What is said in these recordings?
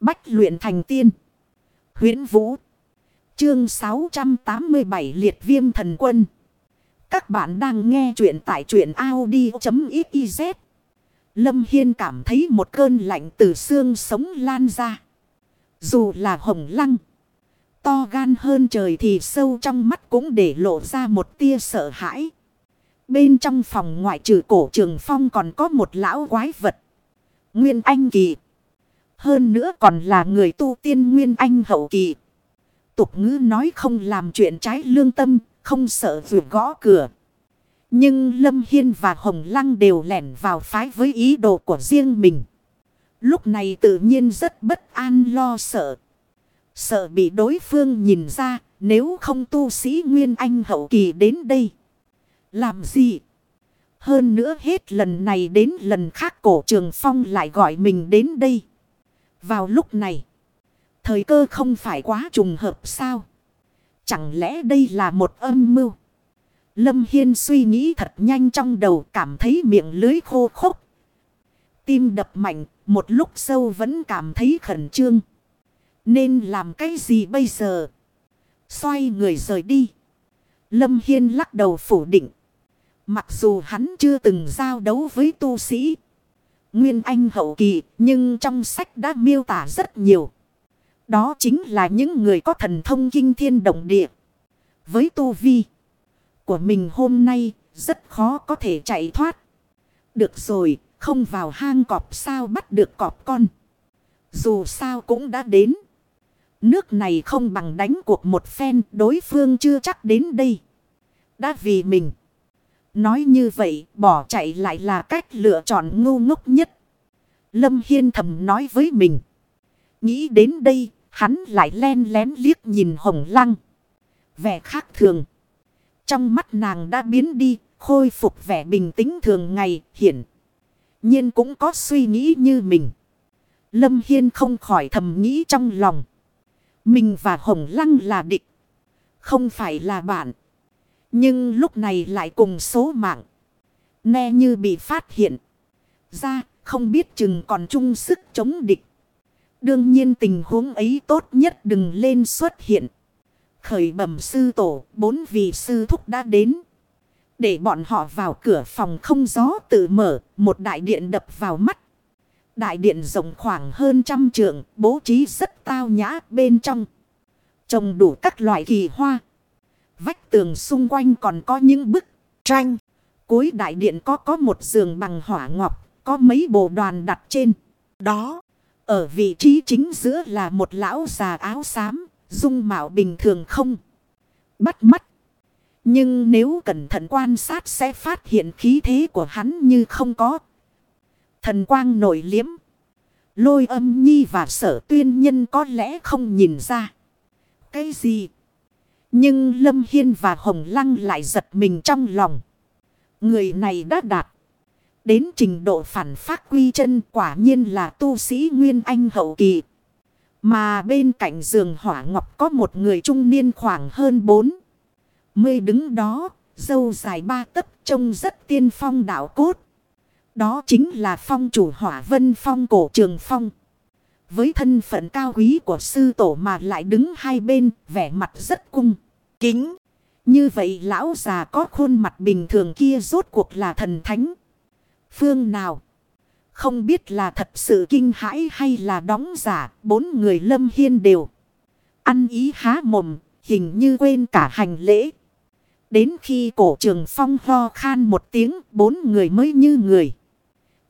Bách luyện thành tiên. huyễn Vũ. Chương 687 Liệt Viêm Thần Quân. Các bạn đang nghe truyện tại truyện Audi.xyz. Lâm Hiên cảm thấy một cơn lạnh từ xương sống lan ra. Dù là hồng lăng. To gan hơn trời thì sâu trong mắt cũng để lộ ra một tia sợ hãi. Bên trong phòng ngoại trừ cổ trường phong còn có một lão quái vật. Nguyên Anh Kỳ. Hơn nữa còn là người tu tiên Nguyên Anh Hậu Kỳ. Tục ngữ nói không làm chuyện trái lương tâm, không sợ vừa gõ cửa. Nhưng Lâm Hiên và Hồng Lăng đều lẻn vào phái với ý đồ của riêng mình. Lúc này tự nhiên rất bất an lo sợ. Sợ bị đối phương nhìn ra nếu không tu sĩ Nguyên Anh hậu kỳ đến đây. Làm gì? Hơn nữa hết lần này đến lần khác cổ trường phong lại gọi mình đến đây. Vào lúc này. Thời cơ không phải quá trùng hợp sao? Chẳng lẽ đây là một âm mưu? Lâm Hiên suy nghĩ thật nhanh trong đầu cảm thấy miệng lưới khô khốc. Tim đập mạnh, một lúc sâu vẫn cảm thấy khẩn trương. Nên làm cái gì bây giờ? Xoay người rời đi. Lâm Hiên lắc đầu phủ định. Mặc dù hắn chưa từng giao đấu với tu sĩ. Nguyên Anh hậu kỳ, nhưng trong sách đã miêu tả rất nhiều. Đó chính là những người có thần thông kinh thiên động địa. Với tu vi của mình hôm nay rất khó có thể chạy thoát. Được rồi, không vào hang cọp sao bắt được cọp con. Dù sao cũng đã đến. Nước này không bằng đánh cuộc một phen đối phương chưa chắc đến đây. Đã vì mình. Nói như vậy, bỏ chạy lại là cách lựa chọn ngu ngốc nhất. Lâm Hiên thầm nói với mình. Nghĩ đến đây, hắn lại len lén liếc nhìn hồng lăng. Vẻ khác thường. Trong mắt nàng đã biến đi, khôi phục vẻ bình tĩnh thường ngày hiện. nhiên cũng có suy nghĩ như mình. Lâm Hiên không khỏi thầm nghĩ trong lòng. Mình và Hồng Lăng là địch. Không phải là bạn. Nhưng lúc này lại cùng số mạng. Nghe như bị phát hiện. Ra không biết chừng còn chung sức chống địch. Đương nhiên tình huống ấy tốt nhất đừng lên xuất hiện. Khởi bẩm sư tổ, bốn vị sư thúc đã đến. Để bọn họ vào cửa phòng không gió tự mở, một đại điện đập vào mắt. Đại điện rộng khoảng hơn trăm trượng, bố trí rất tao nhã bên trong. Trồng đủ các loại kỳ hoa. Vách tường xung quanh còn có những bức tranh. Cuối đại điện có có một giường bằng hỏa ngọc, có mấy bộ đoàn đặt trên. Đó, ở vị trí chính giữa là một lão già áo xám, dung mạo bình thường không. Bắt mắt. Nhưng nếu cẩn thận quan sát sẽ phát hiện khí thế của hắn như không có. Thần quang nổi liếm. Lôi âm nhi và sở tuyên nhân có lẽ không nhìn ra. Cái gì? Nhưng Lâm Hiên và Hồng Lăng lại giật mình trong lòng. Người này đã đạt. Đến trình độ phản phát quy chân quả nhiên là tu sĩ Nguyên Anh hậu kỳ. Mà bên cạnh giường hỏa ngọc có một người trung niên khoảng hơn bốn. Mươi đứng đó, dâu dài ba tấc trông rất tiên phong đạo cốt. Đó chính là phong chủ hỏa vân phong cổ trường phong. Với thân phận cao quý của sư tổ mà lại đứng hai bên, vẻ mặt rất cung, kính. Như vậy lão già có khuôn mặt bình thường kia rốt cuộc là thần thánh. Phương nào? Không biết là thật sự kinh hãi hay là đóng giả, bốn người lâm hiên đều. Ăn ý há mồm, hình như quên cả hành lễ. Đến khi cổ trường phong ho khan một tiếng, bốn người mới như người.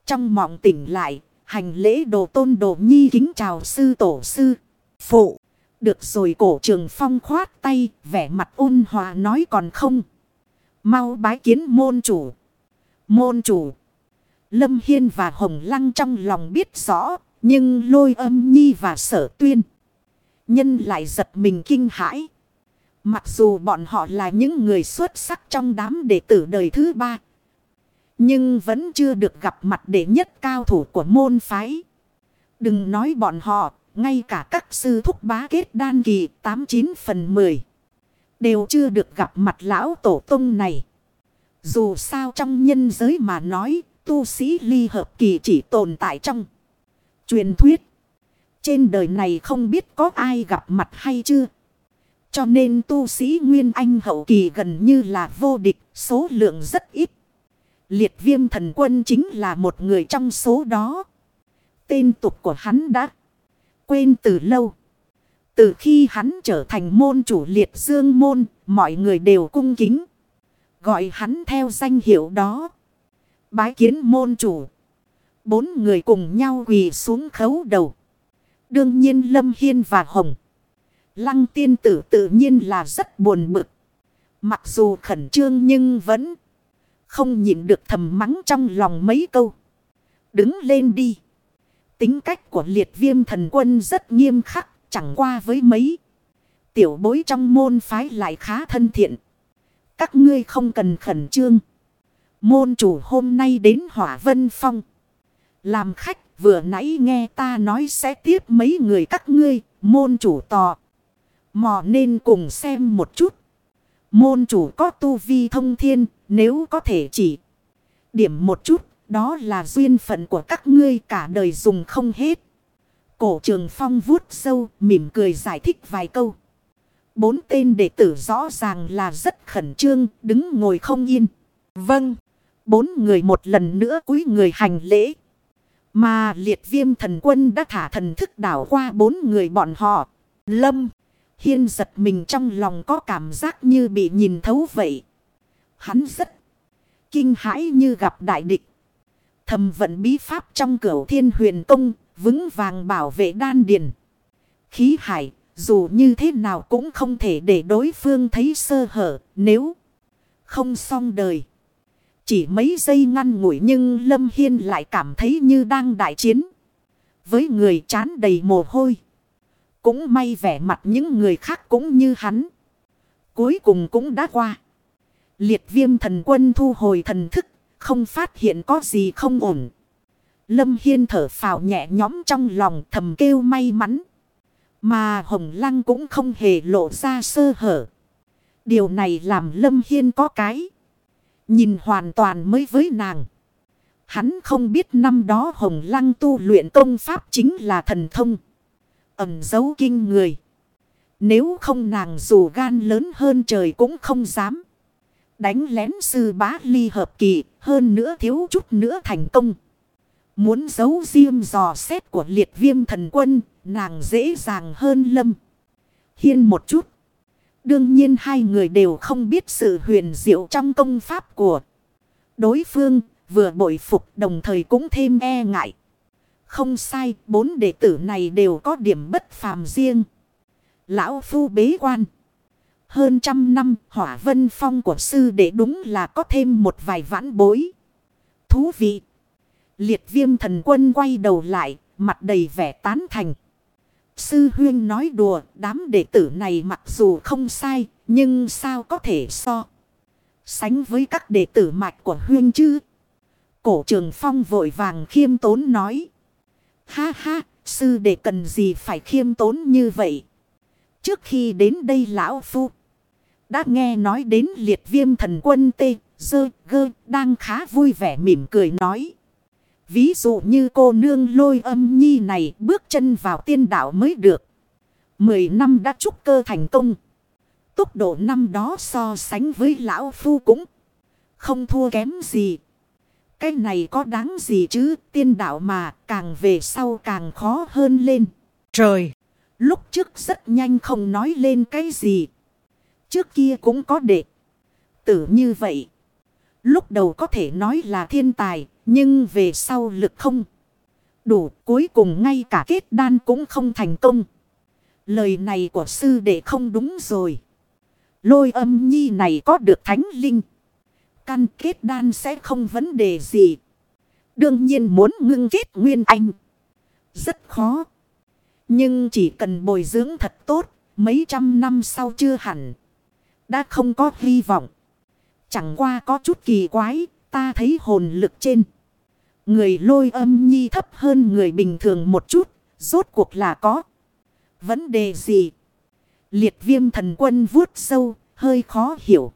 Trong mộng tỉnh lại, hành lễ đồ tôn đồ nhi kính chào sư tổ sư, phụ. Được rồi cổ trường phong khoát tay, vẻ mặt ôn hòa nói còn không. Mau bái kiến môn chủ. Môn chủ. Lâm Hiên và Hồng Lăng trong lòng biết rõ, nhưng lôi âm nhi và sở tuyên. Nhân lại giật mình kinh hãi. Mặc dù bọn họ là những người xuất sắc trong đám đệ tử đời thứ ba. Nhưng vẫn chưa được gặp mặt đệ nhất cao thủ của môn phái. Đừng nói bọn họ, ngay cả các sư thúc bá kết đan kỳ 89 phần 10. Đều chưa được gặp mặt lão tổ tông này. Dù sao trong nhân giới mà nói, tu sĩ ly hợp kỳ chỉ tồn tại trong truyền thuyết. Trên đời này không biết có ai gặp mặt hay chưa. Cho nên tu sĩ Nguyên Anh hậu kỳ gần như là vô địch, số lượng rất ít. Liệt viêm thần quân chính là một người trong số đó. Tên tục của hắn đã quên từ lâu. Từ khi hắn trở thành môn chủ liệt dương môn, mọi người đều cung kính. Gọi hắn theo danh hiệu đó. Bái kiến môn chủ. Bốn người cùng nhau quỳ xuống khấu đầu. Đương nhiên Lâm Hiên và Hồng. Lăng tiên tử tự nhiên là rất buồn bực. Mặc dù khẩn trương nhưng vẫn không nhịn được thầm mắng trong lòng mấy câu. Đứng lên đi. Tính cách của liệt viêm thần quân rất nghiêm khắc, chẳng qua với mấy. Tiểu bối trong môn phái lại khá thân thiện. Các ngươi không cần khẩn trương. Môn chủ hôm nay đến Hỏa Vân Phong. Làm khách vừa nãy nghe ta nói sẽ tiếp mấy người các ngươi. Môn chủ tò. Mò nên cùng xem một chút. Môn chủ có tu vi thông thiên. Nếu có thể chỉ điểm một chút. Đó là duyên phận của các ngươi cả đời dùng không hết. Cổ trường phong vuốt sâu mỉm cười giải thích vài câu. Bốn tên đệ tử rõ ràng là rất khẩn trương, đứng ngồi không yên. Vâng, bốn người một lần nữa cúi người hành lễ. Mà liệt viêm thần quân đã thả thần thức đảo qua bốn người bọn họ. Lâm, hiên giật mình trong lòng có cảm giác như bị nhìn thấu vậy. Hắn rất kinh hãi như gặp đại địch. Thầm vận bí pháp trong cửu thiên huyền công, vững vàng bảo vệ đan điền. Khí hải dù như thế nào cũng không thể để đối phương thấy sơ hở nếu không xong đời. Chỉ mấy giây ngăn ngủi nhưng Lâm Hiên lại cảm thấy như đang đại chiến. Với người chán đầy mồ hôi. Cũng may vẻ mặt những người khác cũng như hắn. Cuối cùng cũng đã qua. Liệt viêm thần quân thu hồi thần thức. Không phát hiện có gì không ổn. Lâm Hiên thở phào nhẹ nhõm trong lòng thầm kêu may mắn. Mà Hồng Lăng cũng không hề lộ ra sơ hở. Điều này làm Lâm Hiên có cái. Nhìn hoàn toàn mới với nàng. Hắn không biết năm đó Hồng Lăng tu luyện công pháp chính là thần thông. Ẩm dấu kinh người. Nếu không nàng dù gan lớn hơn trời cũng không dám. Đánh lén sư bá ly hợp kỳ hơn nữa thiếu chút nữa thành công. Muốn giấu riêng dò xét của liệt viêm thần quân, nàng dễ dàng hơn lâm. Hiên một chút. Đương nhiên hai người đều không biết sự huyền diệu trong công pháp của đối phương, vừa bội phục đồng thời cũng thêm e ngại. Không sai, bốn đệ tử này đều có điểm bất phàm riêng. Lão Phu bế quan. Hơn trăm năm hỏa vân phong của sư để đúng là có thêm một vài vãn bối. Thú vị. Liệt viêm thần quân quay đầu lại, mặt đầy vẻ tán thành. Sư huyên nói đùa, đám đệ tử này mặc dù không sai, nhưng sao có thể so. Sánh với các đệ tử mạch của huyên chứ. Cổ trường phong vội vàng khiêm tốn nói. Ha ha, sư đệ cần gì phải khiêm tốn như vậy. Trước khi đến đây lão phu. Đã nghe nói đến liệt viêm thần quân tê, dơ, gơ, đang khá vui vẻ mỉm cười nói. Ví dụ như cô nương lôi âm nhi này bước chân vào tiên đạo mới được. Mười năm đã trúc cơ thành công. Tốc độ năm đó so sánh với lão phu cũng không thua kém gì. Cái này có đáng gì chứ tiên đạo mà càng về sau càng khó hơn lên. Trời! Lúc trước rất nhanh không nói lên cái gì. Trước kia cũng có đệ. Tử như vậy. Lúc đầu có thể nói là thiên tài. Nhưng về sau lực không. Đủ, cuối cùng ngay cả kết đan cũng không thành công. Lời này của sư đệ không đúng rồi. Lôi âm nhi này có được thánh linh. Căn kết đan sẽ không vấn đề gì. Đương nhiên muốn ngưng kết nguyên anh. Rất khó. Nhưng chỉ cần bồi dưỡng thật tốt. Mấy trăm năm sau chưa hẳn. Đã không có hy vọng. Chẳng qua có chút kỳ quái. Ta thấy hồn lực trên. Người lôi âm nhi thấp hơn người bình thường một chút. Rốt cuộc là có. Vấn đề gì? Liệt viêm thần quân vuốt sâu. Hơi khó hiểu.